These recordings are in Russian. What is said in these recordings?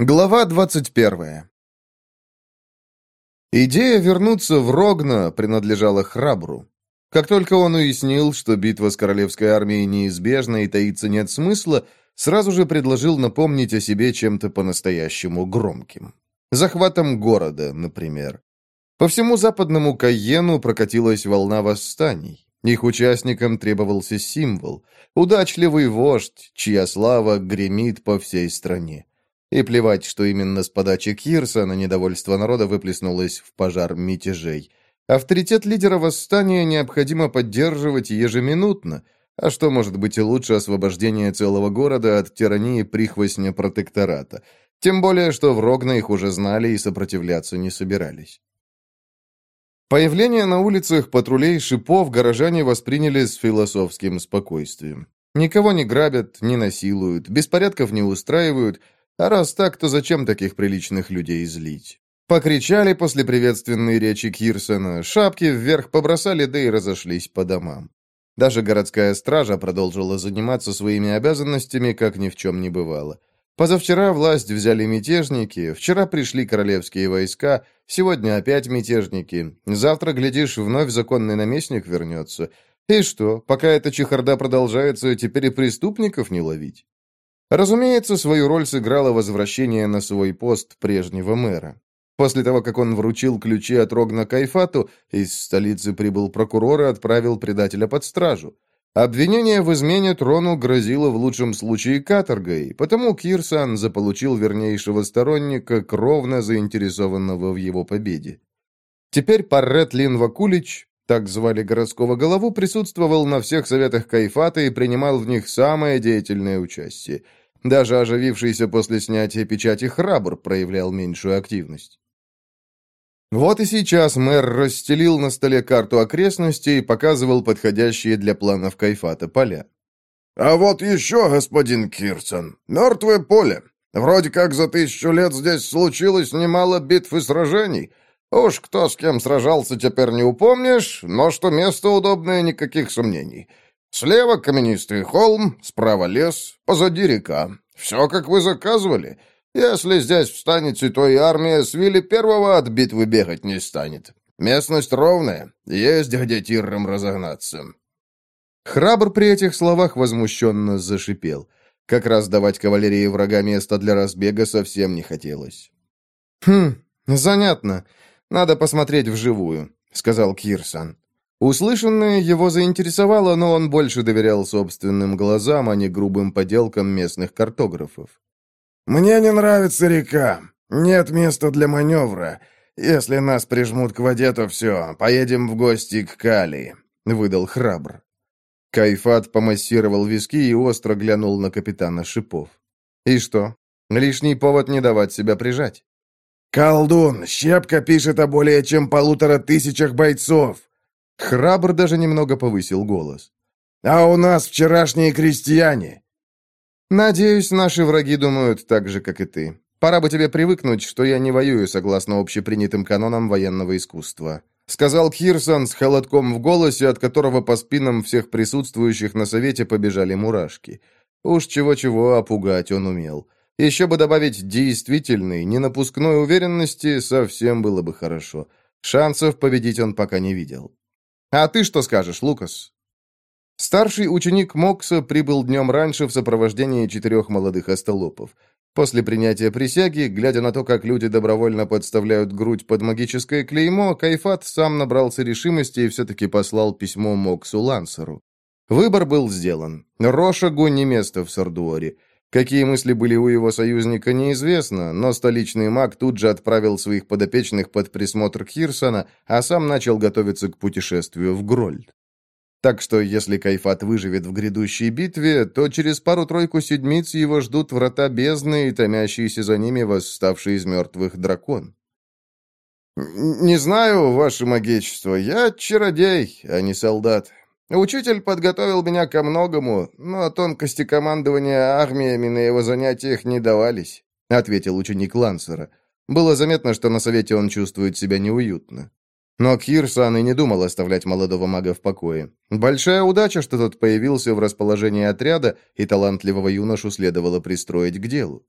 Глава 21 Идея вернуться в Рогна принадлежала Храбру. Как только он уяснил, что битва с королевской армией неизбежна и таится нет смысла, сразу же предложил напомнить о себе чем-то по-настоящему громким. Захватом города, например. По всему западному Кайену прокатилась волна восстаний. Их участникам требовался символ, удачливый вождь, чья слава гремит по всей стране. И плевать, что именно с подачи Кирса на недовольство народа выплеснулось в пожар мятежей. Авторитет лидера восстания необходимо поддерживать ежеминутно, а что может быть лучше освобождения целого города от тирании прихвостня протектората? Тем более, что в Рогна их уже знали и сопротивляться не собирались. Появление на улицах патрулей шипов горожане восприняли с философским спокойствием. Никого не грабят, не насилуют, беспорядков не устраивают – а раз так, то зачем таких приличных людей злить? Покричали после приветственной речи Кирсона, шапки вверх побросали, да и разошлись по домам. Даже городская стража продолжила заниматься своими обязанностями, как ни в чем не бывало. Позавчера власть взяли мятежники, вчера пришли королевские войска, сегодня опять мятежники, завтра, глядишь, вновь законный наместник вернется. И что, пока эта чехарда продолжается, теперь и преступников не ловить? Разумеется, свою роль сыграло возвращение на свой пост прежнего мэра. После того, как он вручил ключи от Рогна Кайфату, из столицы прибыл прокурор и отправил предателя под стражу. Обвинение в измене трону грозило в лучшем случае каторгой, потому Кирсан заполучил вернейшего сторонника, кровно заинтересованного в его победе. Теперь Паррет Лин Вакулич, так звали городского голову, присутствовал на всех советах Кайфата и принимал в них самое деятельное участие – даже оживившийся после снятия печати храбр проявлял меньшую активность. Вот и сейчас мэр расстелил на столе карту окрестностей и показывал подходящие для планов Кайфата поля. «А вот еще, господин Кирсон, мертвое поле. Вроде как за тысячу лет здесь случилось немало битв и сражений. Уж кто с кем сражался, теперь не упомнишь, но что место удобное, никаких сомнений. Слева каменистый холм, справа лес, позади река. Все, как вы заказывали. Если здесь встанете, то и армия с Вилли Первого от битвы бегать не станет. Местность ровная, есть где тиррам разогнаться». Храбр при этих словах возмущенно зашипел. Как раз давать кавалерии врага место для разбега совсем не хотелось. «Хм, занятно. Надо посмотреть вживую», — сказал Кирсан. Услышанное его заинтересовало, но он больше доверял собственным глазам, а не грубым поделкам местных картографов. «Мне не нравится река. Нет места для маневра. Если нас прижмут к воде, то все, поедем в гости к Кали», — выдал храбр. Кайфат помассировал виски и остро глянул на капитана Шипов. «И что? Лишний повод не давать себя прижать?» «Колдун, Щепка пишет о более чем полутора тысячах бойцов. Храбр даже немного повысил голос. «А у нас вчерашние крестьяне!» «Надеюсь, наши враги думают так же, как и ты. Пора бы тебе привыкнуть, что я не воюю согласно общепринятым канонам военного искусства», сказал Кирсон с холодком в голосе, от которого по спинам всех присутствующих на совете побежали мурашки. Уж чего-чего опугать он умел. Еще бы добавить действительной, ненапускной уверенности, совсем было бы хорошо. Шансов победить он пока не видел. «А ты что скажешь, Лукас?» Старший ученик Мокса прибыл днем раньше в сопровождении четырех молодых остолопов. После принятия присяги, глядя на то, как люди добровольно подставляют грудь под магическое клеймо, Кайфат сам набрался решимости и все-таки послал письмо Моксу Лансеру. Выбор был сделан. Рошагу не место в Сардуоре. Какие мысли были у его союзника, неизвестно, но столичный маг тут же отправил своих подопечных под присмотр Хирсона, а сам начал готовиться к путешествию в Грольд. Так что, если Кайфат выживет в грядущей битве, то через пару-тройку седмиц его ждут врата бездны и томящийся за ними восставший из мертвых дракон. «Не знаю, ваше магичество, я чародей, а не солдат. Учитель подготовил меня ко многому, но тонкости командования армиями на его занятиях не давались», — ответил ученик Лансера. Было заметно, что на совете он чувствует себя неуютно. Но Кирсан и не думал оставлять молодого мага в покое. Большая удача, что тот появился в расположении отряда, и талантливого юношу следовало пристроить к делу.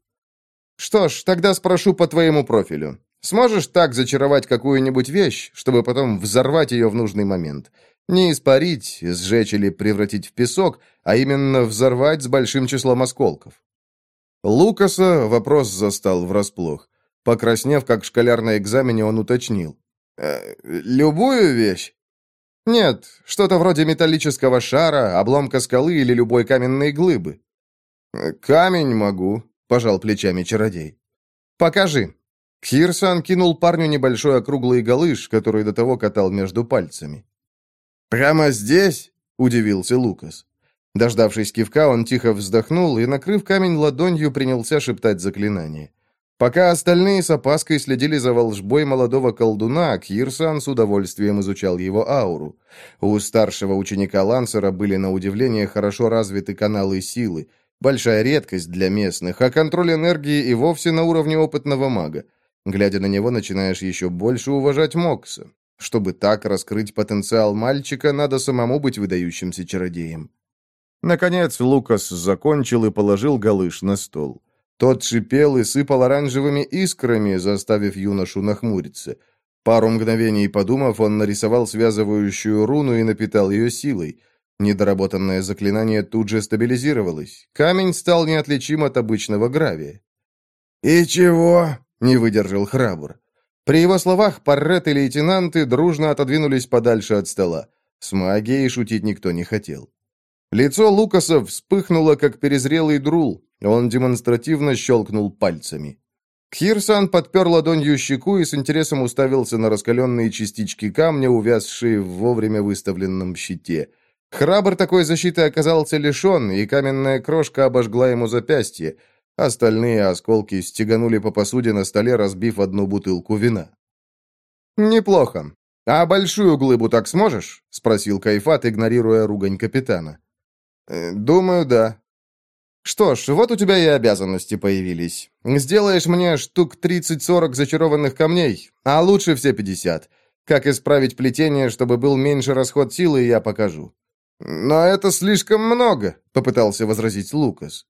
Что ж, тогда спрошу по твоему профилю. Сможешь так зачаровать какую-нибудь вещь, чтобы потом взорвать ее в нужный момент? Не испарить, сжечь или превратить в песок, а именно взорвать с большим числом осколков. Лукаса вопрос застал врасплох. Покраснев, как школяр на экзамене, он уточнил. «Э, «Любую вещь?» «Нет, что-то вроде металлического шара, обломка скалы или любой каменной глыбы». «Э, «Камень могу», — пожал плечами чародей. «Покажи». Кирсан кинул парню небольшой округлый галыш, который до того катал между пальцами. «Прямо здесь?» — удивился Лукас. Дождавшись кивка, он тихо вздохнул и, накрыв камень ладонью, принялся шептать заклинание. Пока остальные с опаской следили за волжбой молодого колдуна, Кирсан с удовольствием изучал его ауру. У старшего ученика Лансера были, на удивление, хорошо развиты каналы силы. Большая редкость для местных, а контроль энергии и вовсе на уровне опытного мага. Глядя на него, начинаешь еще больше уважать Мокса. Чтобы так раскрыть потенциал мальчика, надо самому быть выдающимся чародеем. Наконец Лукас закончил и положил галыш на стол. Тот шипел и сыпал оранжевыми искрами, заставив юношу нахмуриться. Пару мгновений подумав, он нарисовал связывающую руну и напитал ее силой. Недоработанное заклинание тут же стабилизировалось. Камень стал неотличим от обычного гравия. «И чего?» — не выдержал храбр. При его словах Паррет и лейтенанты дружно отодвинулись подальше от стола. С магией шутить никто не хотел. Лицо Лукаса вспыхнуло, как перезрелый друл. Он демонстративно щелкнул пальцами. Кхирсан подпер ладонью щеку и с интересом уставился на раскаленные частички камня, увязшие в вовремя выставленном щите. Храбр такой защиты оказался лишен, и каменная крошка обожгла ему запястье. Остальные осколки стеганули по посуде на столе, разбив одну бутылку вина. «Неплохо. А большую глыбу так сможешь?» — спросил Кайфат, игнорируя ругань капитана. «Э, «Думаю, да». «Что ж, вот у тебя и обязанности появились. Сделаешь мне штук 30-40 зачарованных камней, а лучше все 50. Как исправить плетение, чтобы был меньше расход силы, я покажу». «Но это слишком много», — попытался возразить Лукас.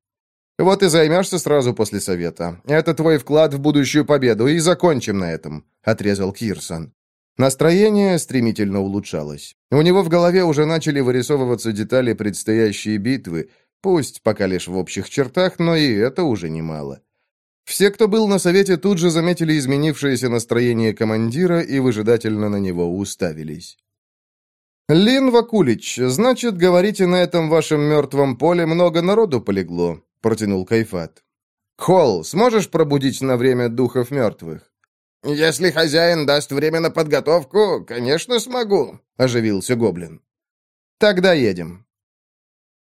Вот и займешься сразу после совета. Это твой вклад в будущую победу, и закончим на этом», — отрезал Кирсон. Настроение стремительно улучшалось. У него в голове уже начали вырисовываться детали предстоящей битвы, пусть пока лишь в общих чертах, но и это уже немало. Все, кто был на совете, тут же заметили изменившееся настроение командира и выжидательно на него уставились. «Лин Вакулич, значит, говорите, на этом вашем мертвом поле много народу полегло?» — протянул Кайфат. «Холл, сможешь пробудить на время духов мертвых?» «Если хозяин даст время на подготовку, конечно, смогу», — оживился гоблин. «Тогда едем».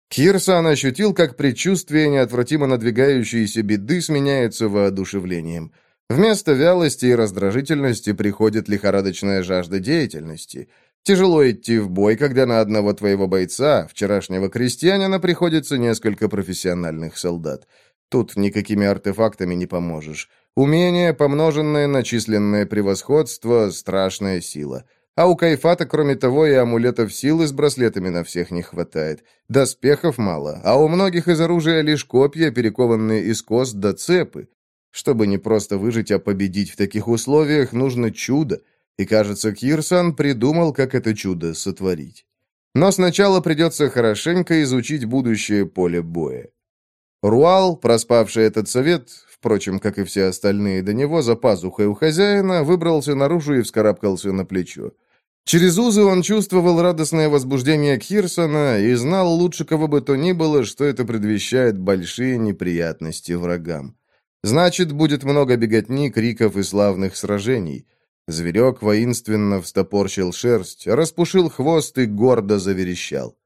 Кирсан ощутил, как предчувствие неотвратимо надвигающейся беды сменяется воодушевлением. Вместо вялости и раздражительности приходит лихорадочная жажда деятельности — Тяжело идти в бой, когда на одного твоего бойца, вчерашнего крестьянина, приходится несколько профессиональных солдат. Тут никакими артефактами не поможешь. Умение, помноженное на численное превосходство, страшная сила. А у Кайфата, кроме того, и амулетов силы с браслетами на всех не хватает. Доспехов мало, а у многих из оружия лишь копья, перекованные из кос до цепы. Чтобы не просто выжить, а победить в таких условиях, нужно чудо. И, кажется, Кирсан придумал, как это чудо сотворить. Но сначала придется хорошенько изучить будущее поле боя. Руал, проспавший этот совет, впрочем, как и все остальные до него, за пазухой у хозяина, выбрался наружу и вскарабкался на плечо. Через узы он чувствовал радостное возбуждение Кирсона и знал лучше кого бы то ни было, что это предвещает большие неприятности врагам. Значит, будет много беготни, криков и славных сражений. Зверек воинственно встопорщил шерсть, распушил хвост и гордо заверещал.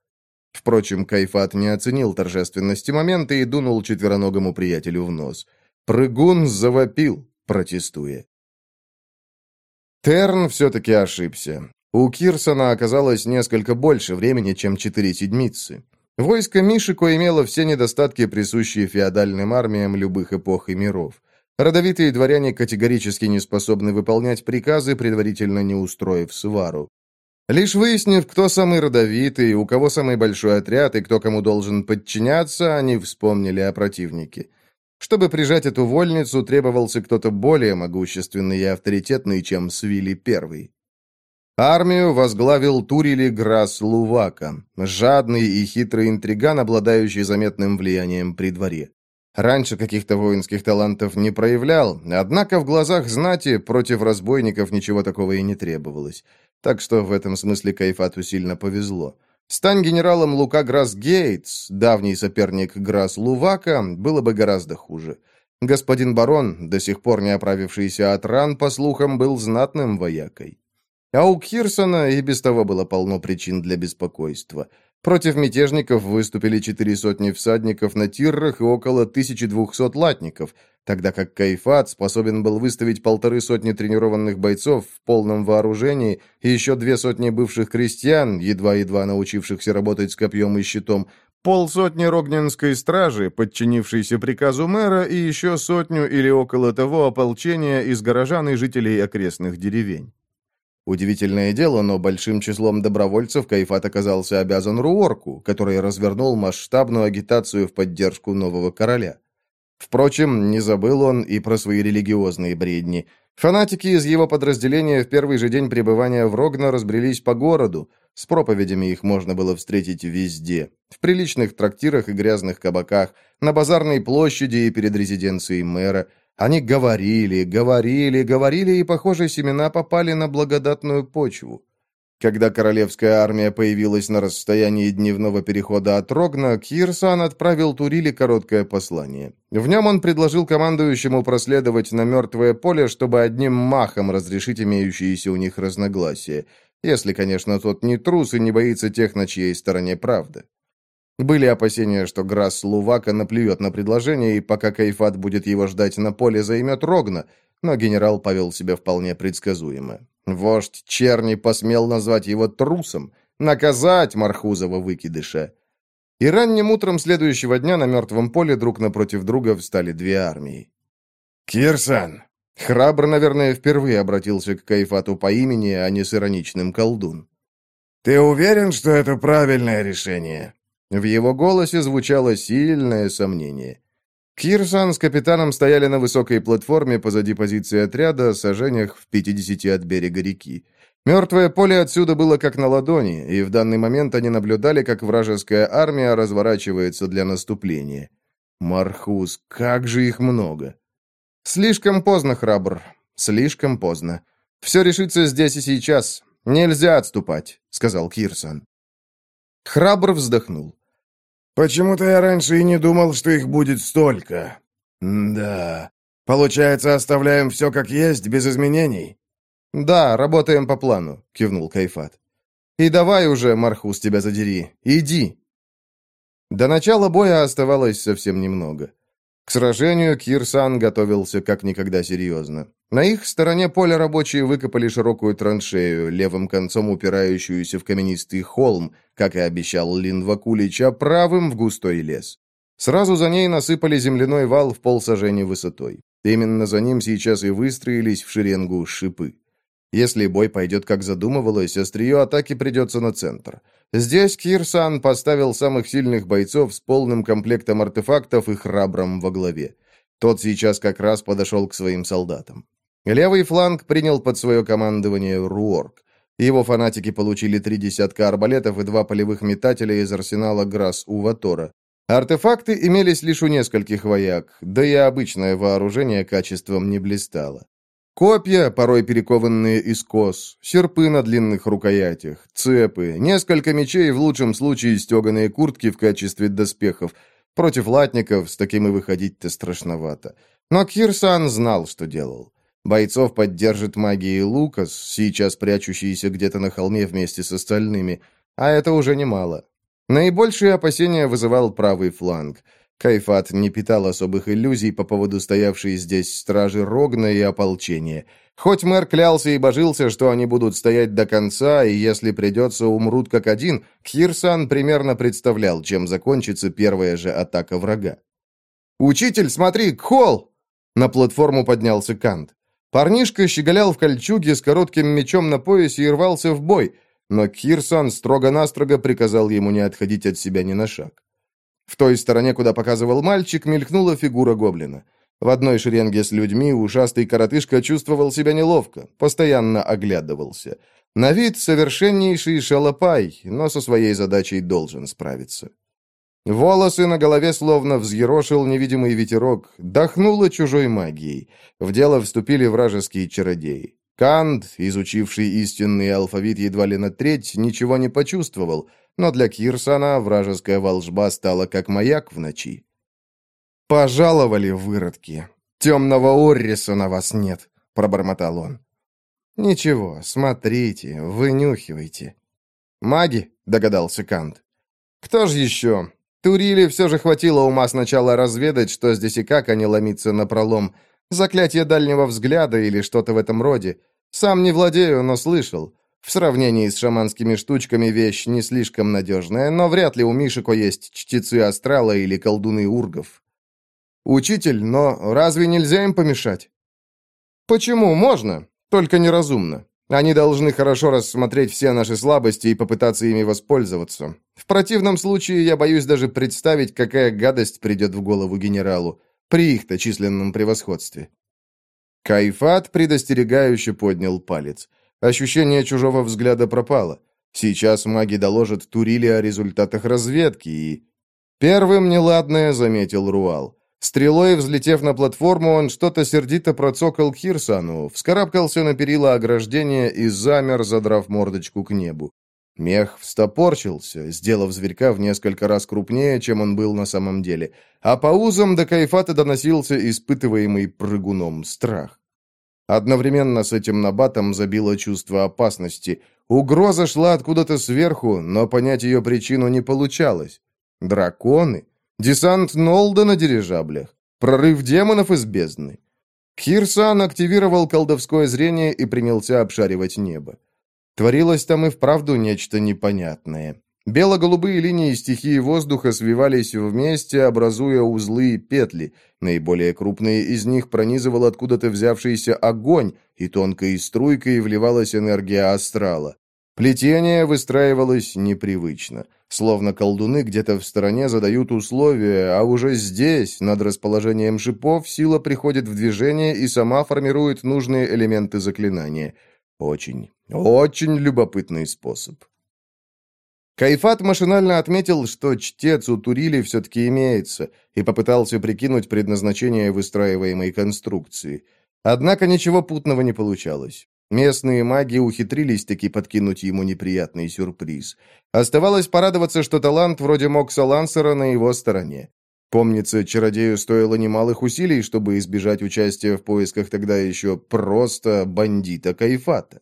Впрочем, Кайфат не оценил торжественности момента и дунул четвероногому приятелю в нос. Прыгун завопил, протестуя. Терн все-таки ошибся. У Кирсона оказалось несколько больше времени, чем четыре седмицы. Войско Мишико имело все недостатки, присущие феодальным армиям любых эпох и миров. Родовитые дворяне категорически не способны выполнять приказы, предварительно не устроив свару. Лишь выяснив, кто самый родовитый, у кого самый большой отряд и кто кому должен подчиняться, они вспомнили о противнике. Чтобы прижать эту вольницу, требовался кто-то более могущественный и авторитетный, чем Свили I. Армию возглавил Турили Грас Лувака, жадный и хитрый интриган, обладающий заметным влиянием при дворе. Раньше каких-то воинских талантов не проявлял, однако в глазах знати против разбойников ничего такого и не требовалось. Так что в этом смысле Кайфату сильно повезло. Стань генералом Лука Грасс Гейтс, давний соперник Грасс Лувака, было бы гораздо хуже. Господин барон, до сих пор не оправившийся от ран, по слухам, был знатным воякой. А у Кирсона и без того было полно причин для беспокойства – Против мятежников выступили четыре сотни всадников на тиррах и около 1200 латников, тогда как Кайфат способен был выставить полторы сотни тренированных бойцов в полном вооружении и еще две сотни бывших крестьян, едва-едва научившихся работать с копьем и щитом, полсотни рогненской стражи, подчинившейся приказу мэра, и еще сотню или около того ополчения из горожан и жителей окрестных деревень. Удивительное дело, но большим числом добровольцев Кайфат оказался обязан Руорку, который развернул масштабную агитацию в поддержку нового короля. Впрочем, не забыл он и про свои религиозные бредни. Фанатики из его подразделения в первый же день пребывания в Рогна разбрелись по городу. С проповедями их можно было встретить везде. В приличных трактирах и грязных кабаках, на базарной площади и перед резиденцией мэра – они говорили, говорили, говорили, и, похоже, семена попали на благодатную почву. Когда королевская армия появилась на расстоянии дневного перехода от Рогна, Кирсан отправил Турили короткое послание. В нем он предложил командующему проследовать на мертвое поле, чтобы одним махом разрешить имеющиеся у них разногласия. Если, конечно, тот не трус и не боится тех, на чьей стороне правда. Были опасения, что Грасс Лувака наплюет на предложение, и пока Кайфат будет его ждать на поле, займет Рогна, но генерал повел себя вполне предсказуемо. Вождь Черни посмел назвать его трусом, наказать Мархузова выкидыша. И ранним утром следующего дня на мертвом поле друг напротив друга встали две армии. «Кирсан!» Храбр, наверное, впервые обратился к Кайфату по имени, а не с ироничным колдун. «Ты уверен, что это правильное решение?» В его голосе звучало сильное сомнение. Кирсан с капитаном стояли на высокой платформе позади позиции отряда, сажениях в 50 от берега реки. Мертвое поле отсюда было как на ладони, и в данный момент они наблюдали, как вражеская армия разворачивается для наступления. Мархус, как же их много! Слишком поздно, храбр, слишком поздно. Все решится здесь и сейчас. Нельзя отступать, сказал Кирсан. Храбр вздохнул. Почему-то я раньше и не думал, что их будет столько. да. Получается, оставляем все как есть, без изменений? Да, работаем по плану, кивнул Кайфат. И давай уже, Мархус, тебя задери. Иди. До начала боя оставалось совсем немного. К сражению Кирсан готовился как никогда серьезно. На их стороне поля рабочие выкопали широкую траншею, левым концом упирающуюся в каменистый холм, как и обещал Линвакулич, а правым в густой лес. Сразу за ней насыпали земляной вал в полсажени высотой. Именно за ним сейчас и выстроились в шеренгу шипы. Если бой пойдет как задумывалось, острие атаки придется на центр. Здесь Кирсан поставил самых сильных бойцов с полным комплектом артефактов и храбром во главе. Тот сейчас как раз подошел к своим солдатам. Левый фланг принял под свое командование Руорк. Его фанатики получили три десятка арбалетов и два полевых метателя из арсенала Грасс Уватора. Артефакты имелись лишь у нескольких вояк, да и обычное вооружение качеством не блистало. Копья, порой перекованные из кос, серпы на длинных рукоятях, цепы, несколько мечей, в лучшем случае стеганые куртки в качестве доспехов. Против латников с таким и выходить-то страшновато. Но Кирсан знал, что делал. Бойцов поддержит магией Лукас, сейчас прячущийся где-то на холме вместе с остальными, а это уже немало. Наибольшие опасения вызывал правый фланг – Кайфат не питал особых иллюзий по поводу стоявшей здесь стражи Рогна и ополчения. Хоть мэр клялся и божился, что они будут стоять до конца, и если придется, умрут как один, Кирсан примерно представлял, чем закончится первая же атака врага. «Учитель, смотри, Кхол!» На платформу поднялся Кант. Парнишка щеголял в кольчуге с коротким мечом на поясе и рвался в бой, но Кирсан строго-настрого приказал ему не отходить от себя ни на шаг. В той стороне, куда показывал мальчик, мелькнула фигура гоблина. В одной шеренге с людьми ушастый коротышка чувствовал себя неловко, постоянно оглядывался. На вид совершеннейший шалопай, но со своей задачей должен справиться. Волосы на голове словно взъерошил невидимый ветерок, дохнуло чужой магией. В дело вступили вражеские чародеи. Кант, изучивший истинный алфавит едва ли на треть, ничего не почувствовал, но для Кирсона вражеская волжба стала как маяк в ночи. «Пожаловали, выродки! Темного Орриса на вас нет!» — пробормотал он. «Ничего, смотрите, вынюхивайте». «Маги?» — догадался Кант. «Кто же еще? Турили все же хватило ума сначала разведать, что здесь и как, а не ломиться на пролом. Заклятие дальнего взгляда или что-то в этом роде. Сам не владею, но слышал. В сравнении с шаманскими штучками вещь не слишком надежная, но вряд ли у Мишико есть чтецы астрала или колдуны ургов. Учитель, но разве нельзя им помешать? Почему? Можно, только неразумно. Они должны хорошо рассмотреть все наши слабости и попытаться ими воспользоваться. В противном случае я боюсь даже представить, какая гадость придет в голову генералу при их-то численном превосходстве. Кайфат предостерегающе поднял палец. Ощущение чужого взгляда пропало. Сейчас маги доложат Туриле о результатах разведки и... Первым неладное заметил Руал. Стрелой взлетев на платформу, он что-то сердито процокал Хирсану, вскарабкался на перила ограждения и замер, задрав мордочку к небу. Мех встопорчился, сделав зверька в несколько раз крупнее, чем он был на самом деле, а по узам до кайфата доносился испытываемый прыгуном страх. Одновременно с этим набатом забило чувство опасности. Угроза шла откуда-то сверху, но понять ее причину не получалось. Драконы? Десант Нолда на дирижаблях? Прорыв демонов из бездны? Кирсан активировал колдовское зрение и принялся обшаривать небо. Творилось там и вправду нечто непонятное. Бело-голубые линии стихии воздуха свивались вместе, образуя узлы и петли. Наиболее крупные из них пронизывал откуда-то взявшийся огонь, и тонкой струйкой вливалась энергия астрала. Плетение выстраивалось непривычно. Словно колдуны где-то в стороне задают условия, а уже здесь, над расположением шипов, сила приходит в движение и сама формирует нужные элементы заклинания – очень, очень любопытный способ. Кайфат машинально отметил, что чтец у Турили все-таки имеется, и попытался прикинуть предназначение выстраиваемой конструкции. Однако ничего путного не получалось. Местные маги ухитрились таки подкинуть ему неприятный сюрприз. Оставалось порадоваться, что талант вроде Мокса Лансера на его стороне. Помнится, чародею стоило немалых усилий, чтобы избежать участия в поисках тогда еще просто бандита Кайфата.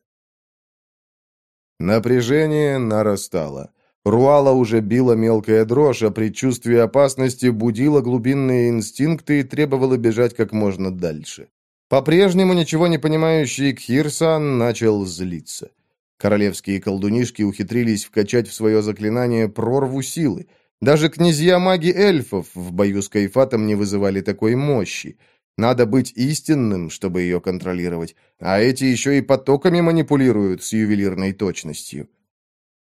Напряжение нарастало. Руала уже била мелкая дрожь, а предчувствие опасности будило глубинные инстинкты и требовало бежать как можно дальше. По-прежнему ничего не понимающий Кхирсан начал злиться. Королевские колдунишки ухитрились вкачать в свое заклинание прорву силы, даже князья-маги эльфов в бою с Кайфатом не вызывали такой мощи. Надо быть истинным, чтобы ее контролировать, а эти еще и потоками манипулируют с ювелирной точностью.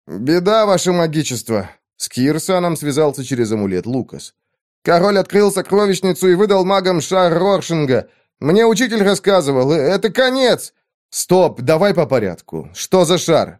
«Беда, ваше магичество!» С Кирсаном связался через амулет Лукас. «Король открыл сокровищницу и выдал магам шар Роршинга. Мне учитель рассказывал, это конец!» «Стоп, давай по порядку. Что за шар?»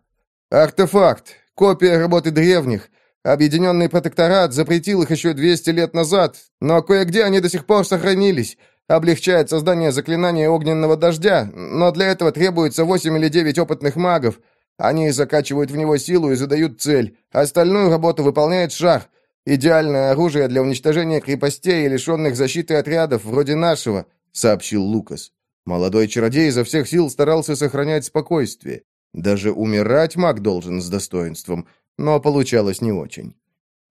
«Артефакт. Копия работы древних. Объединенный протекторат запретил их еще 200 лет назад, но кое-где они до сих пор сохранились. Облегчает создание заклинания огненного дождя, но для этого требуется 8 или 9 опытных магов. Они закачивают в него силу и задают цель. Остальную работу выполняет шар. Идеальное оружие для уничтожения крепостей и лишенных защиты отрядов, вроде нашего», — сообщил Лукас. Молодой чародей изо всех сил старался сохранять спокойствие. Даже умирать маг должен с достоинством — но получалось не очень.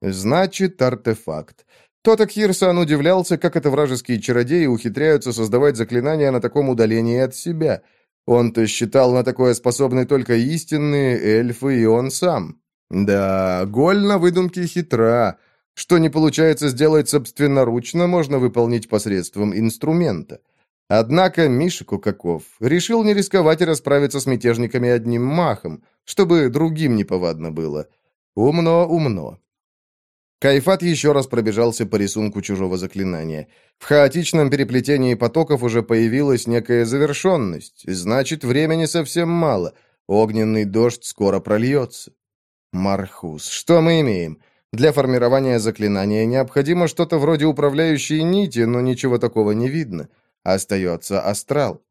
Значит, артефакт. Тот Акхирсан удивлялся, как это вражеские чародеи ухитряются создавать заклинания на таком удалении от себя. Он-то считал на такое способны только истинные эльфы и он сам. Да, голь на выдумке хитра. Что не получается сделать собственноручно, можно выполнить посредством инструмента. Однако Миша Кукаков решил не рисковать и расправиться с мятежниками одним махом, чтобы другим неповадно было – Умно, умно. Кайфат еще раз пробежался по рисунку чужого заклинания. В хаотичном переплетении потоков уже появилась некая завершенность. Значит, времени совсем мало. Огненный дождь скоро прольется. Мархус, что мы имеем? Для формирования заклинания необходимо что-то вроде управляющей нити, но ничего такого не видно. Остается астрал.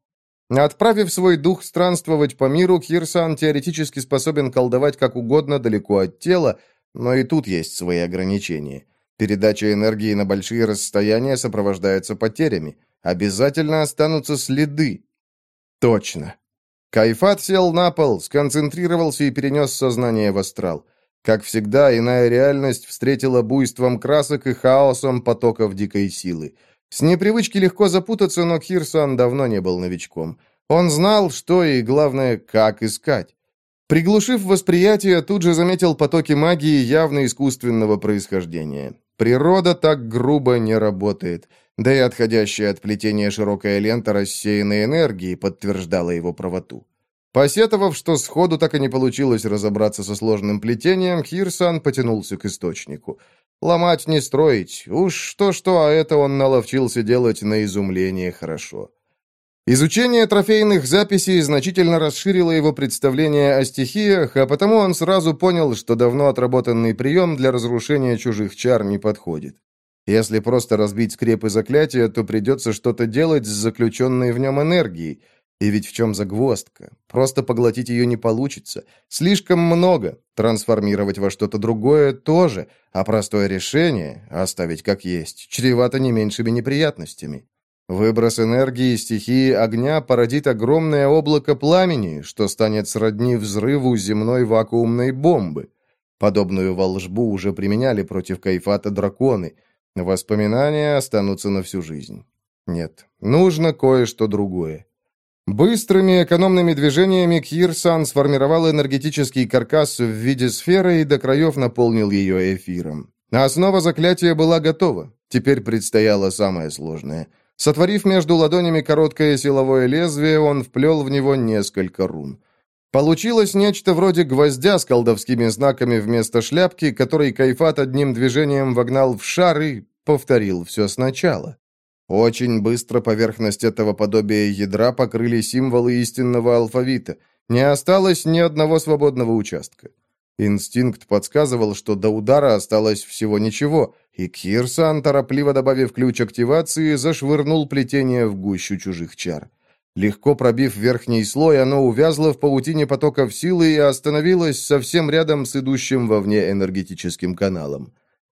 Отправив свой дух странствовать по миру, Кирсан теоретически способен колдовать как угодно далеко от тела, но и тут есть свои ограничения. Передача энергии на большие расстояния сопровождается потерями. Обязательно останутся следы. Точно. Кайфат сел на пол, сконцентрировался и перенес сознание в астрал. Как всегда, иная реальность встретила буйством красок и хаосом потоков дикой силы. С непривычки легко запутаться, но Кирсан давно не был новичком. Он знал, что и, главное, как искать. Приглушив восприятие, тут же заметил потоки магии явно искусственного происхождения. Природа так грубо не работает, да и отходящая от плетения широкая лента рассеянной энергии подтверждала его правоту. Посетовав, что сходу так и не получилось разобраться со сложным плетением, Хирсан потянулся к источнику. Ломать не строить. Уж что-что, а это он наловчился делать на изумление хорошо. Изучение трофейных записей значительно расширило его представление о стихиях, а потому он сразу понял, что давно отработанный прием для разрушения чужих чар не подходит. Если просто разбить скрепы заклятия, то придется что-то делать с заключенной в нем энергией – и ведь в чем загвоздка? Просто поглотить ее не получится. Слишком много. Трансформировать во что-то другое тоже. А простое решение, оставить как есть, чревато не меньшими неприятностями. Выброс энергии стихии огня породит огромное облако пламени, что станет сродни взрыву земной вакуумной бомбы. Подобную волжбу уже применяли против кайфата драконы. Воспоминания останутся на всю жизнь. Нет, нужно кое-что другое. Быстрыми экономными движениями Кирсан сформировал энергетический каркас в виде сферы и до краев наполнил ее эфиром. Основа заклятия была готова. Теперь предстояло самое сложное. Сотворив между ладонями короткое силовое лезвие, он вплел в него несколько рун. Получилось нечто вроде гвоздя с колдовскими знаками вместо шляпки, который Кайфат одним движением вогнал в шар и повторил все сначала. Очень быстро поверхность этого подобия ядра покрыли символы истинного алфавита. Не осталось ни одного свободного участка. Инстинкт подсказывал, что до удара осталось всего ничего, и Кирсан, торопливо добавив ключ активации, зашвырнул плетение в гущу чужих чар. Легко пробив верхний слой, оно увязло в паутине потоков силы и остановилось совсем рядом с идущим вовне энергетическим каналом.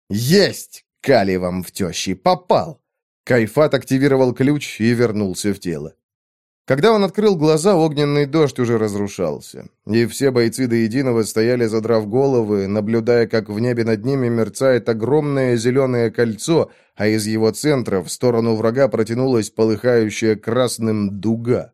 «Есть! Кали вам в тещи! Попал!» Кайфат активировал ключ и вернулся в тело. Когда он открыл глаза, огненный дождь уже разрушался, и все бойцы до единого стояли, задрав головы, наблюдая, как в небе над ними мерцает огромное зеленое кольцо, а из его центра в сторону врага протянулась полыхающая красным дуга.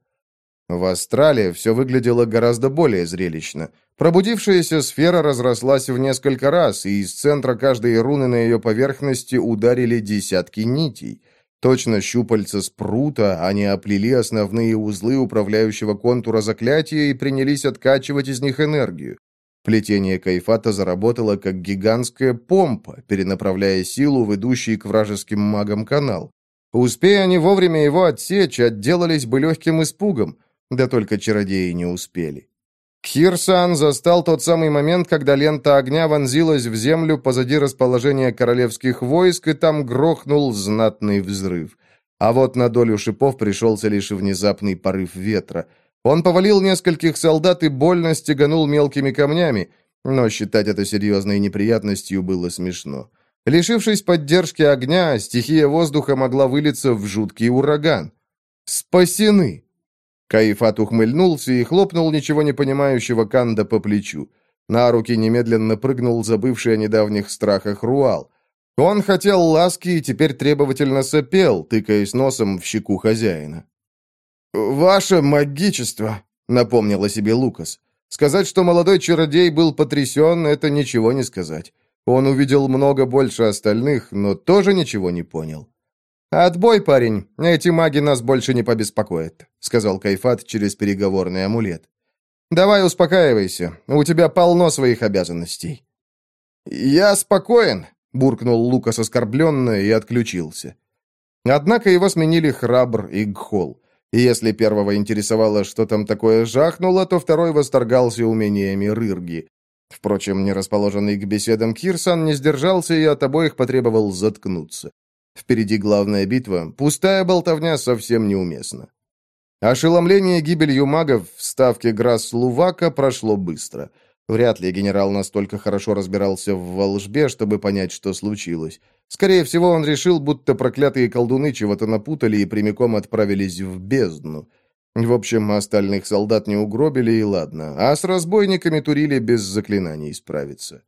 В астрале все выглядело гораздо более зрелищно. Пробудившаяся сфера разрослась в несколько раз, и из центра каждой руны на ее поверхности ударили десятки нитей — Точно щупальца спрута, они оплели основные узлы управляющего контура заклятия и принялись откачивать из них энергию. Плетение кайфата заработало как гигантская помпа, перенаправляя силу в идущий к вражеским магам канал. Успея они вовремя его отсечь, отделались бы легким испугом, да только чародеи не успели. Кхирсан застал тот самый момент, когда лента огня вонзилась в землю позади расположения королевских войск, и там грохнул знатный взрыв. А вот на долю шипов пришелся лишь внезапный порыв ветра. Он повалил нескольких солдат и больно стеганул мелкими камнями, но считать это серьезной неприятностью было смешно. Лишившись поддержки огня, стихия воздуха могла вылиться в жуткий ураган. «Спасены!» Каифат ухмыльнулся и хлопнул ничего не понимающего Канда по плечу. На руки немедленно прыгнул забывший о недавних страхах Руал. Он хотел ласки и теперь требовательно сопел, тыкаясь носом в щеку хозяина. «Ваше магичество», — напомнил о себе Лукас. Сказать, что молодой чародей был потрясен, это ничего не сказать. Он увидел много больше остальных, но тоже ничего не понял. «Отбой, парень. Эти маги нас больше не побеспокоят», — сказал Кайфат через переговорный амулет. «Давай успокаивайся. У тебя полно своих обязанностей». «Я спокоен», — буркнул Лукас оскорбленно и отключился. Однако его сменили Храбр и Гхол. И если первого интересовало, что там такое жахнуло, то второй восторгался умениями Рырги. Впрочем, не расположенный к беседам Кирсан не сдержался и от обоих потребовал заткнуться. Впереди главная битва, пустая болтовня совсем неуместна. Ошеломление гибелью магов в ставке Грасс-Лувака прошло быстро. Вряд ли генерал настолько хорошо разбирался в волжбе, чтобы понять, что случилось. Скорее всего, он решил, будто проклятые колдуны чего-то напутали и прямиком отправились в бездну. В общем, остальных солдат не угробили, и ладно. А с разбойниками Турили без заклинаний справиться.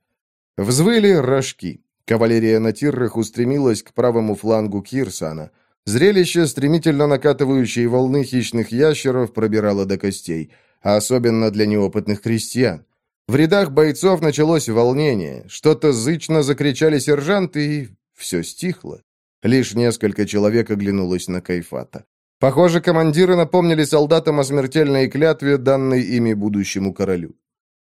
Взвыли рожки. Кавалерия на тиррах устремилась к правому флангу Кирсана. Зрелище стремительно накатывающей волны хищных ящеров пробирало до костей, а особенно для неопытных крестьян. В рядах бойцов началось волнение, что-то зычно закричали сержанты, и все стихло. Лишь несколько человек оглянулось на Кайфата. Похоже, командиры напомнили солдатам о смертельной клятве, данной ими будущему королю.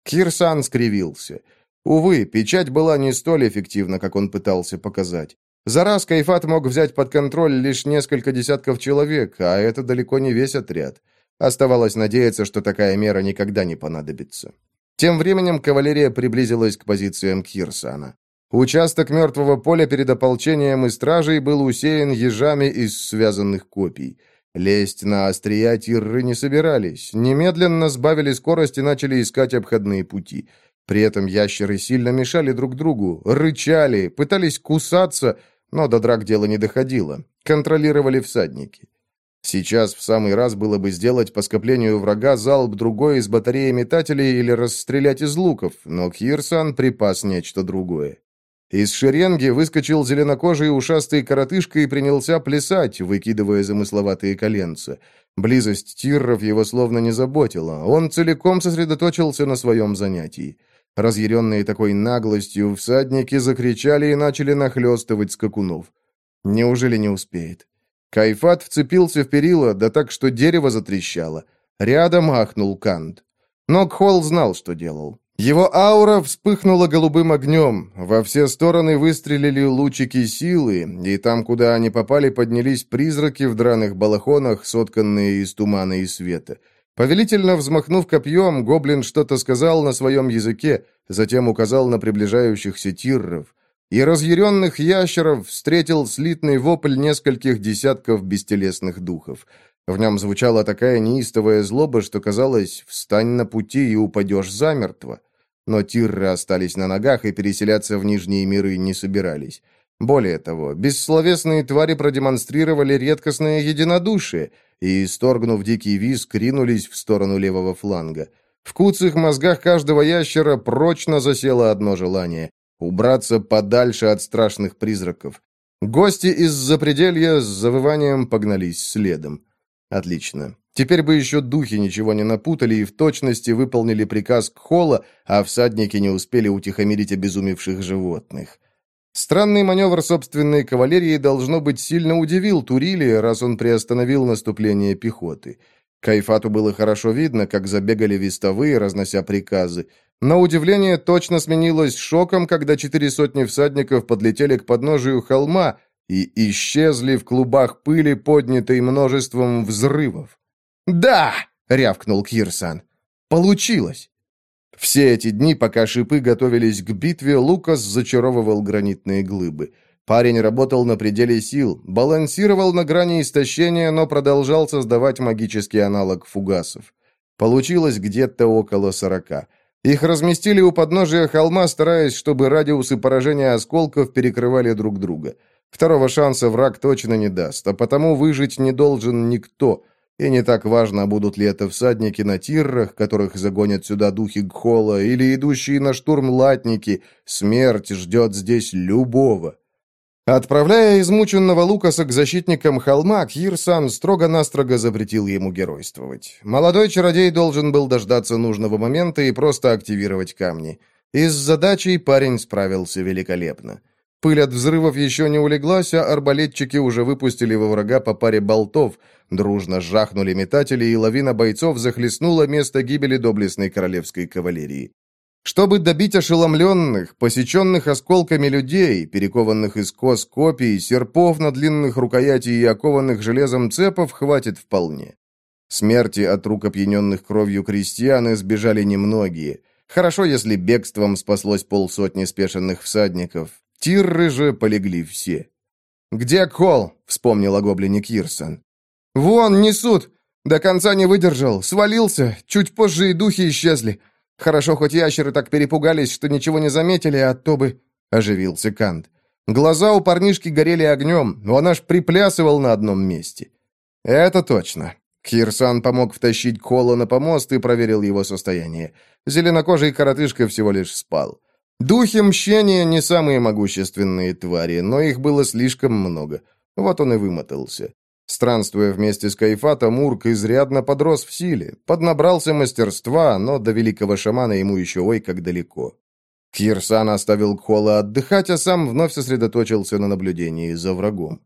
Кирсан скривился. Увы, печать была не столь эффективна, как он пытался показать. За раз Кайфат мог взять под контроль лишь несколько десятков человек, а это далеко не весь отряд. Оставалось надеяться, что такая мера никогда не понадобится. Тем временем кавалерия приблизилась к позициям Кирсана. Участок мертвого поля перед ополчением и стражей был усеян ежами из связанных копий. Лезть на острия тирры не собирались. Немедленно сбавили скорость и начали искать обходные пути. При этом ящеры сильно мешали друг другу, рычали, пытались кусаться, но до драк дело не доходило. Контролировали всадники. Сейчас в самый раз было бы сделать по скоплению врага залп другой из батареи метателей или расстрелять из луков, но Кирсан припас нечто другое. Из шеренги выскочил зеленокожий ушастый коротышка и принялся плясать, выкидывая замысловатые коленца. Близость тирров его словно не заботила. Он целиком сосредоточился на своем занятии. Разъяренные такой наглостью, всадники закричали и начали нахлестывать скакунов. Неужели не успеет? Кайфат вцепился в перила, да так, что дерево затрещало. Рядом ахнул Кант. Но Кхол знал, что делал. Его аура вспыхнула голубым огнем, во все стороны выстрелили лучики силы, и там, куда они попали, поднялись призраки в драных балахонах, сотканные из тумана и света. Повелительно взмахнув копьем, гоблин что-то сказал на своем языке, затем указал на приближающихся тирров. И разъяренных ящеров встретил слитный вопль нескольких десятков бестелесных духов. В нем звучала такая неистовая злоба, что казалось, встань на пути и упадешь замертво. Но тирры остались на ногах и переселяться в нижние миры не собирались. Более того, бессловесные твари продемонстрировали редкостное единодушие и, исторгнув дикий визг, ринулись в сторону левого фланга. В куцых мозгах каждого ящера прочно засело одно желание — убраться подальше от страшных призраков. Гости из запределья с завыванием погнались следом. Отлично. Теперь бы еще духи ничего не напутали и в точности выполнили приказ Кхола, а всадники не успели утихомирить обезумевших животных. Странный маневр собственной кавалерии, должно быть, сильно удивил Турили, раз он приостановил наступление пехоты. Кайфату было хорошо видно, как забегали вестовые, разнося приказы. На удивление точно сменилось шоком, когда четыре сотни всадников подлетели к подножию холма и исчезли в клубах пыли, поднятой множеством взрывов. «Да!» — рявкнул Кирсан. «Получилось!» Все эти дни, пока шипы готовились к битве, Лукас зачаровывал гранитные глыбы. Парень работал на пределе сил, балансировал на грани истощения, но продолжал создавать магический аналог фугасов. Получилось где-то около сорока. Их разместили у подножия холма, стараясь, чтобы радиусы поражения осколков перекрывали друг друга. Второго шанса враг точно не даст, а потому выжить не должен никто – и не так важно, будут ли это всадники на тиррах, которых загонят сюда духи Гхола, или идущие на штурм латники, смерть ждет здесь любого. Отправляя измученного Лукаса к защитникам холма, Кирсан строго-настрого запретил ему геройствовать. Молодой чародей должен был дождаться нужного момента и просто активировать камни. И с задачей парень справился великолепно. Пыль от взрывов еще не улеглась, а арбалетчики уже выпустили во врага по паре болтов, дружно жахнули метатели, и лавина бойцов захлестнула место гибели доблестной королевской кавалерии. Чтобы добить ошеломленных, посеченных осколками людей, перекованных из кос копий, серпов на длинных рукоятей и окованных железом цепов, хватит вполне. Смерти от рук опьяненных кровью крестьян избежали немногие. Хорошо, если бегством спаслось полсотни спешенных всадников. Тирры же полегли все. «Где Кол?» — вспомнил о гоблине Кирсон. «Вон, несут! До конца не выдержал, свалился, чуть позже и духи исчезли. Хорошо, хоть ящеры так перепугались, что ничего не заметили, а то бы...» — оживился Кант. Глаза у парнишки горели огнем, но он аж приплясывал на одном месте. «Это точно». Кирсан помог втащить Кола на помост и проверил его состояние. Зеленокожий коротышка всего лишь спал. Духи мщения не самые могущественные твари, но их было слишком много. Вот он и вымотался. Странствуя вместе с Кайфатом, Урк изрядно подрос в силе, поднабрался мастерства, но до великого шамана ему еще ой как далеко. Кирсан оставил Кхола отдыхать, а сам вновь сосредоточился на наблюдении за врагом.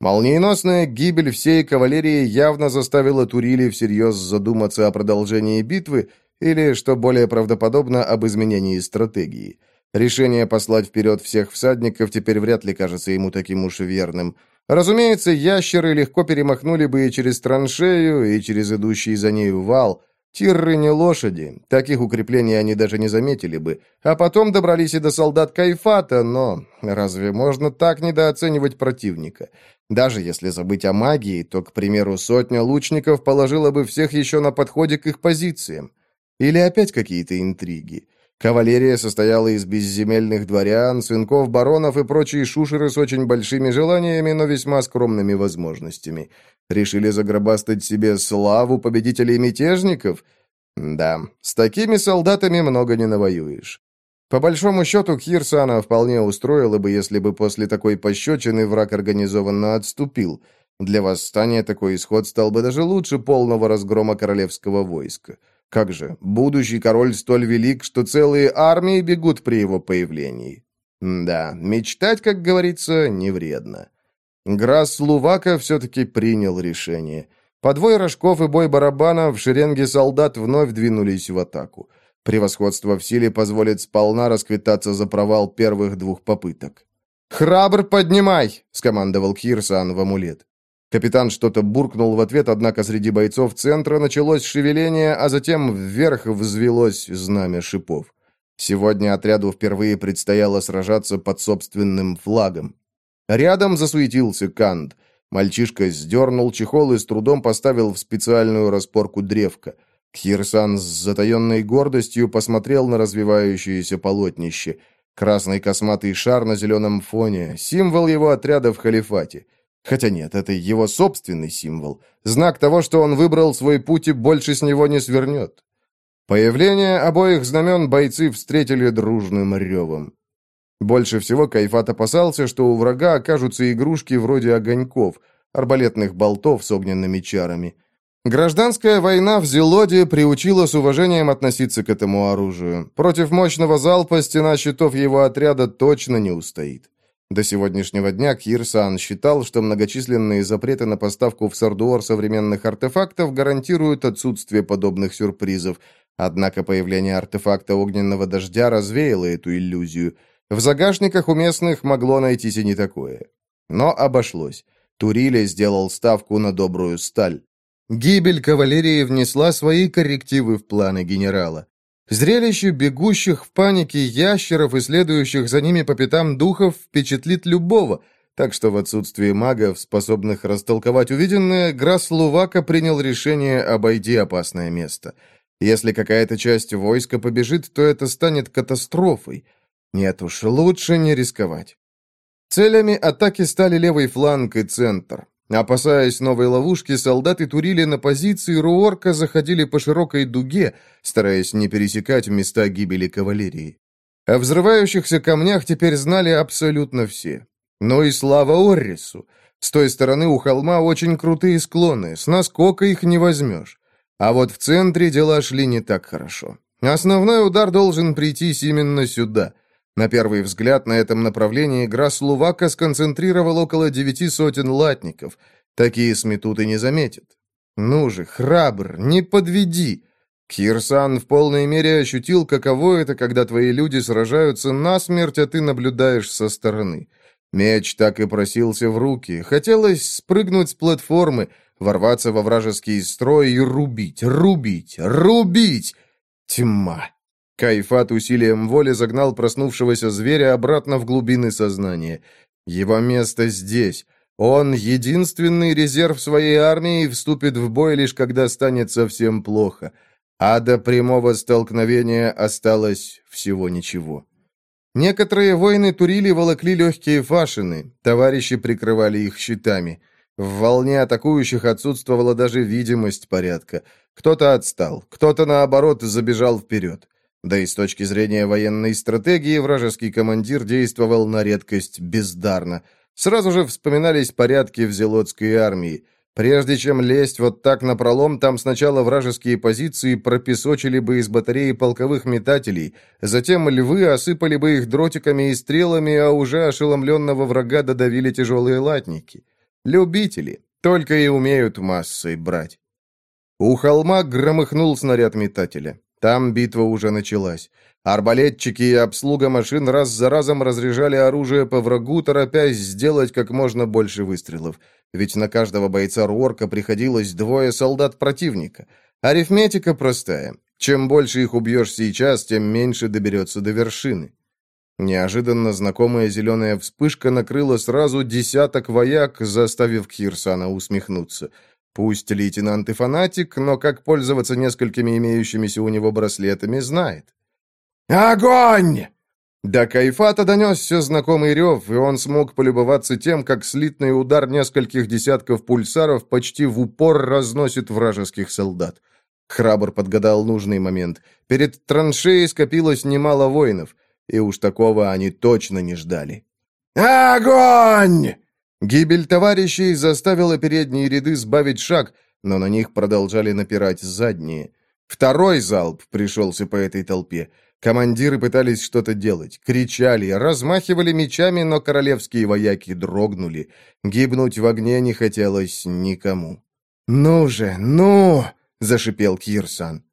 Молниеносная гибель всей кавалерии явно заставила Турили всерьез задуматься о продолжении битвы или, что более правдоподобно, об изменении стратегии. Решение послать вперед всех всадников теперь вряд ли кажется ему таким уж верным – Разумеется, ящеры легко перемахнули бы и через траншею, и через идущий за нею вал. Тирры не лошади, таких укреплений они даже не заметили бы. А потом добрались и до солдат Кайфата, но разве можно так недооценивать противника? Даже если забыть о магии, то, к примеру, сотня лучников положила бы всех еще на подходе к их позициям. Или опять какие-то интриги. Кавалерия состояла из безземельных дворян, сынков баронов и прочие шушеры с очень большими желаниями, но весьма скромными возможностями. Решили загробастать себе славу победителей мятежников? Да, с такими солдатами много не навоюешь. По большому счету, Кирсана вполне устроила бы, если бы после такой пощечины враг организованно отступил. Для восстания такой исход стал бы даже лучше полного разгрома королевского войска. Как же, будущий король столь велик, что целые армии бегут при его появлении. Да, мечтать, как говорится, не вредно. Грас Лувака все-таки принял решение. Подвой рожков и бой барабана в шеренге солдат вновь двинулись в атаку. Превосходство в силе позволит сполна расквитаться за провал первых двух попыток. «Храбр, поднимай!» — скомандовал Кирсан в амулет. Капитан что-то буркнул в ответ, однако среди бойцов центра началось шевеление, а затем вверх взвелось знамя шипов. Сегодня отряду впервые предстояло сражаться под собственным флагом. Рядом засуетился Канд. Мальчишка сдернул чехол и с трудом поставил в специальную распорку древко. Кхирсан с затаенной гордостью посмотрел на развивающееся полотнище. Красный косматый шар на зеленом фоне, символ его отряда в халифате — Хотя нет, это его собственный символ. Знак того, что он выбрал свой путь и больше с него не свернет. Появление обоих знамен бойцы встретили дружным ревом. Больше всего Кайфат опасался, что у врага окажутся игрушки вроде огоньков, арбалетных болтов с огненными чарами. Гражданская война в Зелоде приучила с уважением относиться к этому оружию. Против мощного залпа стена щитов его отряда точно не устоит. До сегодняшнего дня Кирсан считал, что многочисленные запреты на поставку в Сардуор современных артефактов гарантируют отсутствие подобных сюрпризов, однако появление артефакта огненного дождя развеяло эту иллюзию. В загашниках у местных могло найтись и не такое. Но обошлось. Туриле сделал ставку на добрую сталь. Гибель кавалерии внесла свои коррективы в планы генерала. Зрелище бегущих в панике ящеров и следующих за ними по пятам духов впечатлит любого, так что в отсутствие магов, способных растолковать увиденное, Грас Лувака принял решение обойти опасное место. Если какая-то часть войска побежит, то это станет катастрофой. Нет уж, лучше не рисковать. Целями атаки стали левый фланг и центр. Опасаясь новой ловушки, солдаты Турили на позиции Руорка заходили по широкой дуге, стараясь не пересекать места гибели кавалерии. О взрывающихся камнях теперь знали абсолютно все. Но и слава Оррису. С той стороны у холма очень крутые склоны, с наскока их не возьмешь. А вот в центре дела шли не так хорошо. Основной удар должен прийтись именно сюда. На первый взгляд на этом направлении Грас Лувака сконцентрировал около девяти сотен латников. Такие сметут и не заметят. «Ну же, храбр, не подведи!» Кирсан в полной мере ощутил, каково это, когда твои люди сражаются насмерть, а ты наблюдаешь со стороны. Меч так и просился в руки. Хотелось спрыгнуть с платформы, ворваться во вражеский строй и рубить, рубить, рубить. Тьма. Кайфат усилием воли загнал проснувшегося зверя обратно в глубины сознания. Его место здесь. Он единственный резерв своей армии и вступит в бой лишь когда станет совсем плохо а до прямого столкновения осталось всего ничего. Некоторые воины Турили волокли легкие фашины, товарищи прикрывали их щитами. В волне атакующих отсутствовала даже видимость порядка. Кто-то отстал, кто-то, наоборот, забежал вперед. Да и с точки зрения военной стратегии вражеский командир действовал на редкость бездарно. Сразу же вспоминались порядки в Зелотской армии. Прежде чем лезть вот так на пролом, там сначала вражеские позиции пропесочили бы из батареи полковых метателей, затем львы осыпали бы их дротиками и стрелами, а уже ошеломленного врага додавили тяжелые латники. Любители, только и умеют массой брать. У холма громыхнул снаряд метателя. Там битва уже началась. Арбалетчики и обслуга машин раз за разом разряжали оружие по врагу, торопясь сделать как можно больше выстрелов. Ведь на каждого бойца Руорка приходилось двое солдат противника. Арифметика простая. Чем больше их убьешь сейчас, тем меньше доберется до вершины. Неожиданно знакомая зеленая вспышка накрыла сразу десяток вояк, заставив Кирсана усмехнуться – Пусть лейтенант и фанатик, но как пользоваться несколькими имеющимися у него браслетами, знает. «Огонь!» До Кайфата донесся знакомый рев, и он смог полюбоваться тем, как слитный удар нескольких десятков пульсаров почти в упор разносит вражеских солдат. Храбр подгадал нужный момент. Перед траншеей скопилось немало воинов, и уж такого они точно не ждали. «Огонь!» Гибель товарищей заставила передние ряды сбавить шаг, но на них продолжали напирать задние. Второй залп пришелся по этой толпе. Командиры пытались что-то делать, кричали, размахивали мечами, но королевские вояки дрогнули. Гибнуть в огне не хотелось никому. «Ну же, ну!» — зашипел Кирсан.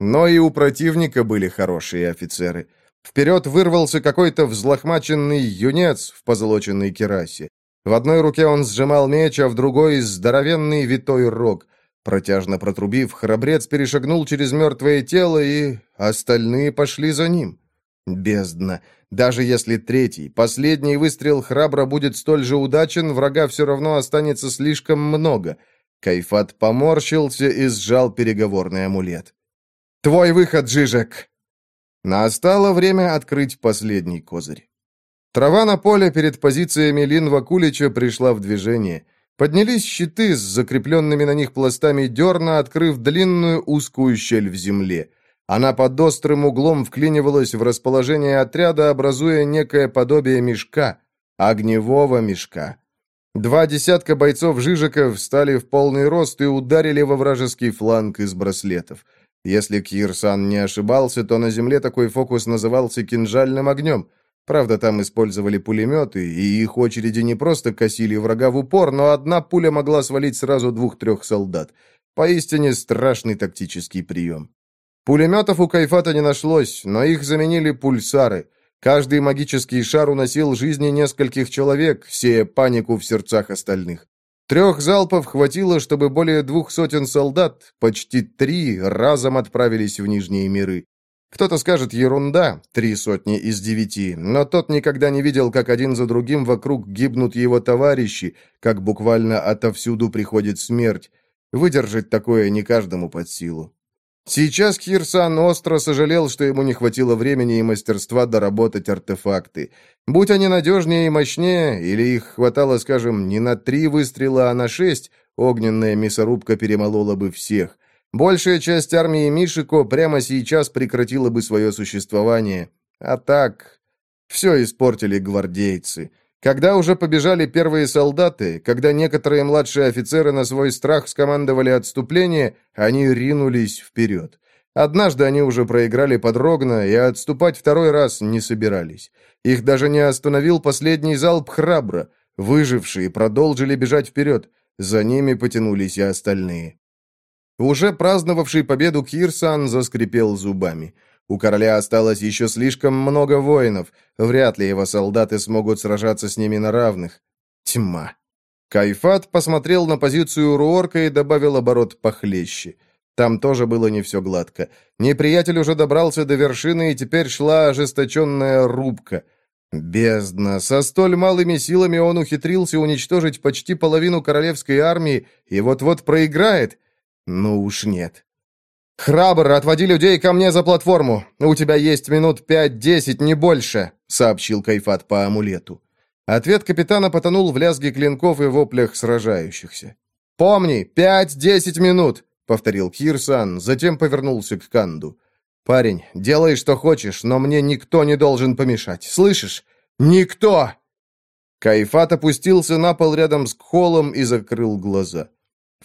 Но и у противника были хорошие офицеры. Вперед вырвался какой-то взлохмаченный юнец в позолоченной керасе. В одной руке он сжимал меч, а в другой — здоровенный витой рог. Протяжно протрубив, храбрец перешагнул через мертвое тело, и остальные пошли за ним. Бездна. Даже если третий, последний выстрел храбро будет столь же удачен, врага все равно останется слишком много. Кайфат поморщился и сжал переговорный амулет. «Твой выход, Жижек!» Настало время открыть последний козырь. Трава на поле перед позициями Линва Кулича пришла в движение. Поднялись щиты с закрепленными на них пластами дерна, открыв длинную узкую щель в земле. Она под острым углом вклинивалась в расположение отряда, образуя некое подобие мешка, огневого мешка. Два десятка бойцов Жижиков встали в полный рост и ударили во вражеский фланг из браслетов. Если Кирсан не ошибался, то на земле такой фокус назывался кинжальным огнем – Правда, там использовали пулеметы, и их очереди не просто косили врага в упор, но одна пуля могла свалить сразу двух-трех солдат. Поистине страшный тактический прием. Пулеметов у Кайфата не нашлось, но их заменили пульсары. Каждый магический шар уносил жизни нескольких человек, сея панику в сердцах остальных. Трех залпов хватило, чтобы более двух сотен солдат, почти три, разом отправились в Нижние миры. Кто-то скажет ерунда, три сотни из девяти, но тот никогда не видел, как один за другим вокруг гибнут его товарищи, как буквально отовсюду приходит смерть. Выдержать такое не каждому под силу. Сейчас Кирсан остро сожалел, что ему не хватило времени и мастерства доработать артефакты. Будь они надежнее и мощнее, или их хватало, скажем, не на три выстрела, а на шесть, огненная мясорубка перемолола бы всех. Большая часть армии Мишико прямо сейчас прекратила бы свое существование. А так... Все испортили гвардейцы. Когда уже побежали первые солдаты, когда некоторые младшие офицеры на свой страх скомандовали отступление, они ринулись вперед. Однажды они уже проиграли под Рогна и отступать второй раз не собирались. Их даже не остановил последний залп храбро. Выжившие продолжили бежать вперед. За ними потянулись и остальные. Уже праздновавший победу Кирсан заскрипел зубами. У короля осталось еще слишком много воинов. Вряд ли его солдаты смогут сражаться с ними на равных. Тьма. Кайфат посмотрел на позицию Руорка и добавил оборот похлеще. Там тоже было не все гладко. Неприятель уже добрался до вершины, и теперь шла ожесточенная рубка. Бездна. Со столь малыми силами он ухитрился уничтожить почти половину королевской армии и вот-вот проиграет. Ну уж нет. «Храбр, отводи людей ко мне за платформу. У тебя есть минут пять-десять, не больше», — сообщил Кайфат по амулету. Ответ капитана потонул в лязге клинков и воплях сражающихся. «Помни, пять-десять минут!» — повторил Кирсан, затем повернулся к Канду. «Парень, делай, что хочешь, но мне никто не должен помешать. Слышишь? Никто!» Кайфат опустился на пол рядом с Кхолом и закрыл глаза.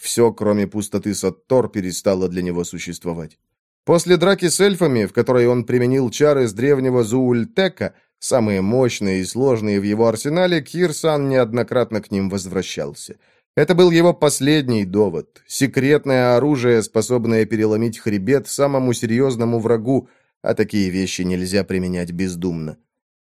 Все, кроме пустоты Саттор, перестало для него существовать. После драки с эльфами, в которой он применил чары с древнего Зуултека, самые мощные и сложные в его арсенале, Кирсан неоднократно к ним возвращался. Это был его последний довод. Секретное оружие, способное переломить хребет самому серьезному врагу, а такие вещи нельзя применять бездумно.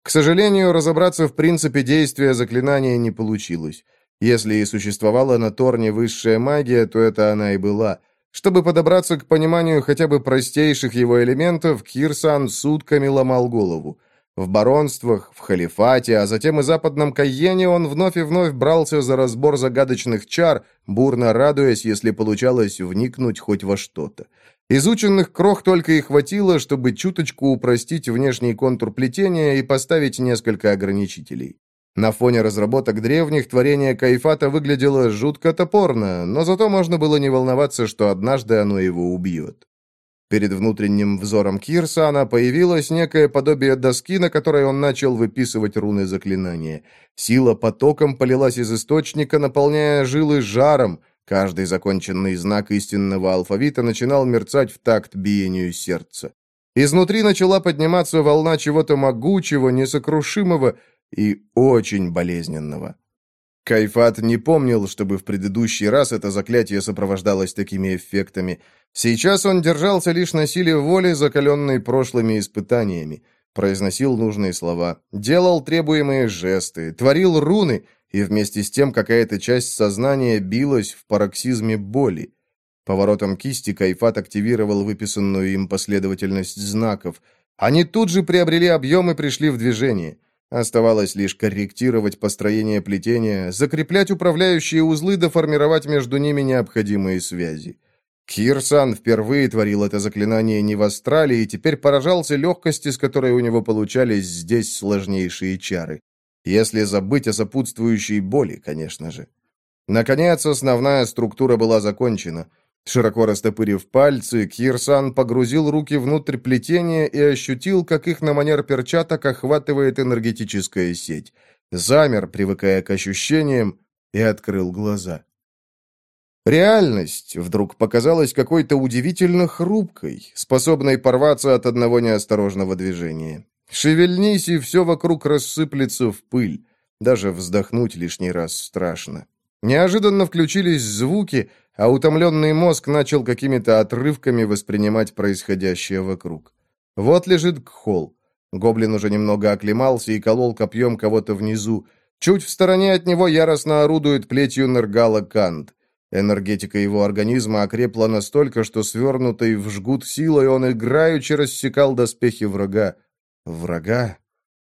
К сожалению, разобраться в принципе действия заклинания не получилось. Если и существовала на Торне высшая магия, то это она и была. Чтобы подобраться к пониманию хотя бы простейших его элементов, Кирсан сутками ломал голову. В баронствах, в халифате, а затем и западном Кайене он вновь и вновь брался за разбор загадочных чар, бурно радуясь, если получалось вникнуть хоть во что-то. Изученных крох только и хватило, чтобы чуточку упростить внешний контур плетения и поставить несколько ограничителей. На фоне разработок древних творение Кайфата выглядело жутко топорно, но зато можно было не волноваться, что однажды оно его убьет. Перед внутренним взором Кирсана появилось некое подобие доски, на которой он начал выписывать руны заклинания. Сила потоком полилась из источника, наполняя жилы жаром. Каждый законченный знак истинного алфавита начинал мерцать в такт биению сердца. Изнутри начала подниматься волна чего-то могучего, несокрушимого, и очень болезненного. Кайфат не помнил, чтобы в предыдущий раз это заклятие сопровождалось такими эффектами. Сейчас он держался лишь на силе воли, закаленной прошлыми испытаниями. Произносил нужные слова, делал требуемые жесты, творил руны, и вместе с тем какая-то часть сознания билась в пароксизме боли. Поворотом кисти Кайфат активировал выписанную им последовательность знаков. Они тут же приобрели объем и пришли в движение. Оставалось лишь корректировать построение плетения, закреплять управляющие узлы да формировать между ними необходимые связи. Кирсан впервые творил это заклинание не в Астрале и теперь поражался легкости, с которой у него получались здесь сложнейшие чары. Если забыть о сопутствующей боли, конечно же. Наконец, основная структура была закончена – Широко растопырив пальцы, Кирсан погрузил руки внутрь плетения и ощутил, как их на манер перчаток охватывает энергетическая сеть. Замер, привыкая к ощущениям, и открыл глаза. Реальность вдруг показалась какой-то удивительно хрупкой, способной порваться от одного неосторожного движения. Шевельнись, и все вокруг рассыплется в пыль. Даже вздохнуть лишний раз страшно. Неожиданно включились звуки, а утомленный мозг начал какими-то отрывками воспринимать происходящее вокруг. Вот лежит Гхол. Гоблин уже немного оклемался и колол копьем кого-то внизу. Чуть в стороне от него яростно орудует плетью Нергала Кант. Энергетика его организма окрепла настолько, что свернутый в жгут силой он играючи рассекал доспехи врага. Врага?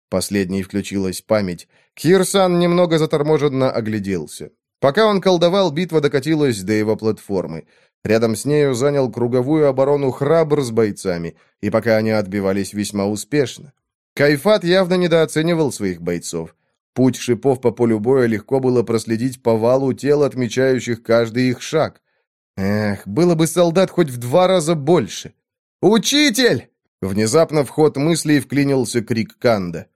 Последней включилась память. Кирсан немного заторможенно огляделся. Пока он колдовал, битва докатилась до его платформы. Рядом с нею занял круговую оборону храбр с бойцами, и пока они отбивались весьма успешно. Кайфат явно недооценивал своих бойцов. Путь шипов по полю боя легко было проследить по валу тел, отмечающих каждый их шаг. Эх, было бы солдат хоть в два раза больше. «Учитель!» Внезапно в ход мыслей вклинился крик Канда.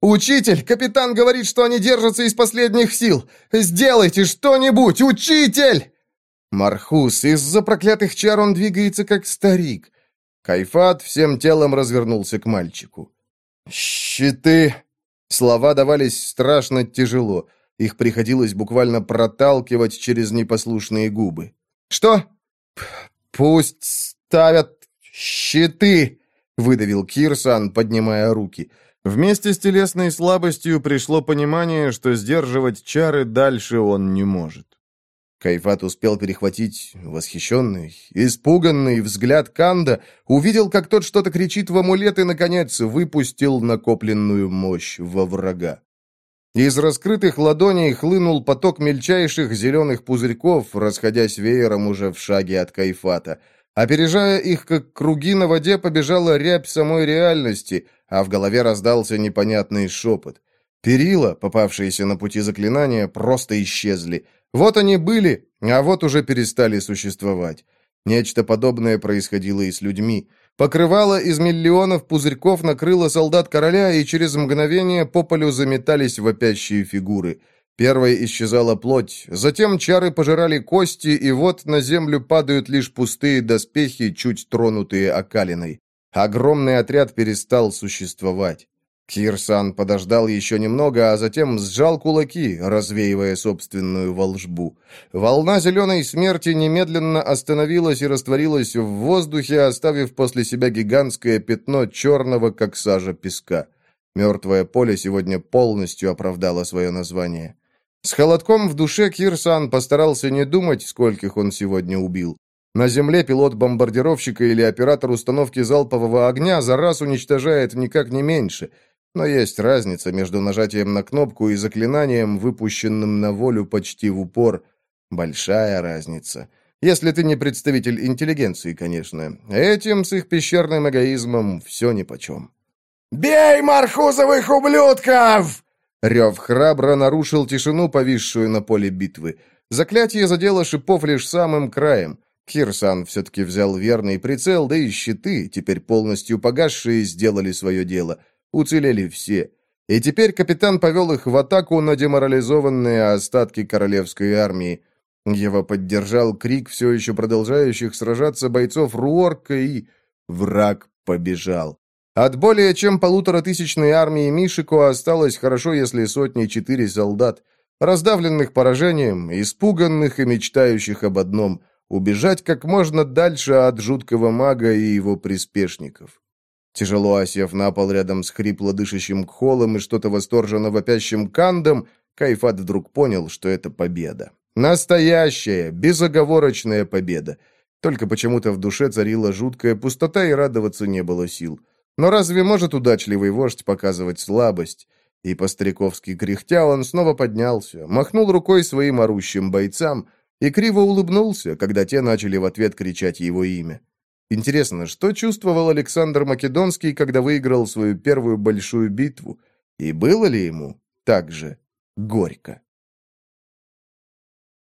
«Учитель! Капитан говорит, что они держатся из последних сил! Сделайте что-нибудь! Учитель!» Мархус, из-за проклятых чар он двигается как старик. Кайфат всем телом развернулся к мальчику. «Щиты!» Слова давались страшно тяжело. Их приходилось буквально проталкивать через непослушные губы. «Что?» «Пусть ставят щиты!» — выдавил Кирсан, поднимая руки. Вместе с телесной слабостью пришло понимание, что сдерживать чары дальше он не может. Кайфат успел перехватить восхищенный, испуганный взгляд Канда, увидел, как тот что-то кричит в амулет и, наконец, выпустил накопленную мощь во врага. Из раскрытых ладоней хлынул поток мельчайших зеленых пузырьков, расходясь веером уже в шаге от Кайфата. Опережая их, как круги на воде, побежала рябь самой реальности, а в голове раздался непонятный шепот. Перила, попавшиеся на пути заклинания, просто исчезли — вот они были, а вот уже перестали существовать. Нечто подобное происходило и с людьми. Покрывало из миллионов пузырьков накрыло солдат короля, и через мгновение по полю заметались вопящие фигуры. Первой исчезала плоть, затем чары пожирали кости, и вот на землю падают лишь пустые доспехи, чуть тронутые окалиной. Огромный отряд перестал существовать. Кирсан подождал еще немного, а затем сжал кулаки, развеивая собственную волжбу. Волна зеленой смерти немедленно остановилась и растворилась в воздухе, оставив после себя гигантское пятно черного, как сажа песка. Мертвое поле сегодня полностью оправдало свое название. С холодком в душе Кирсан постарался не думать, скольких он сегодня убил. На земле пилот бомбардировщика или оператор установки залпового огня за раз уничтожает никак не меньше – но есть разница между нажатием на кнопку и заклинанием, выпущенным на волю почти в упор. Большая разница. Если ты не представитель интеллигенции, конечно. Этим с их пещерным эгоизмом все нипочем. «Бей мархузовых ублюдков!» Рев храбро нарушил тишину, повисшую на поле битвы. Заклятие задело шипов лишь самым краем. Кирсан все-таки взял верный прицел, да и щиты, теперь полностью погасшие, сделали свое дело — Уцелели все. И теперь капитан повел их в атаку на деморализованные остатки королевской армии. Его поддержал крик все еще продолжающих сражаться бойцов Руорка, и враг побежал. От более чем полуторатысячной армии Мишико осталось хорошо, если сотни-четыре солдат, раздавленных поражением, испуганных и мечтающих об одном — убежать как можно дальше от жуткого мага и его приспешников. Тяжело осев на пол рядом с хрипло дышащим кхолом и что-то восторженно вопящим кандом, Кайфат вдруг понял, что это победа. Настоящая, безоговорочная победа. Только почему-то в душе царила жуткая пустота, и радоваться не было сил. Но разве может удачливый вождь показывать слабость? И по-стариковски кряхтя он снова поднялся, махнул рукой своим орущим бойцам и криво улыбнулся, когда те начали в ответ кричать его имя. Интересно, что чувствовал Александр Македонский, когда выиграл свою первую большую битву? И было ли ему так же горько?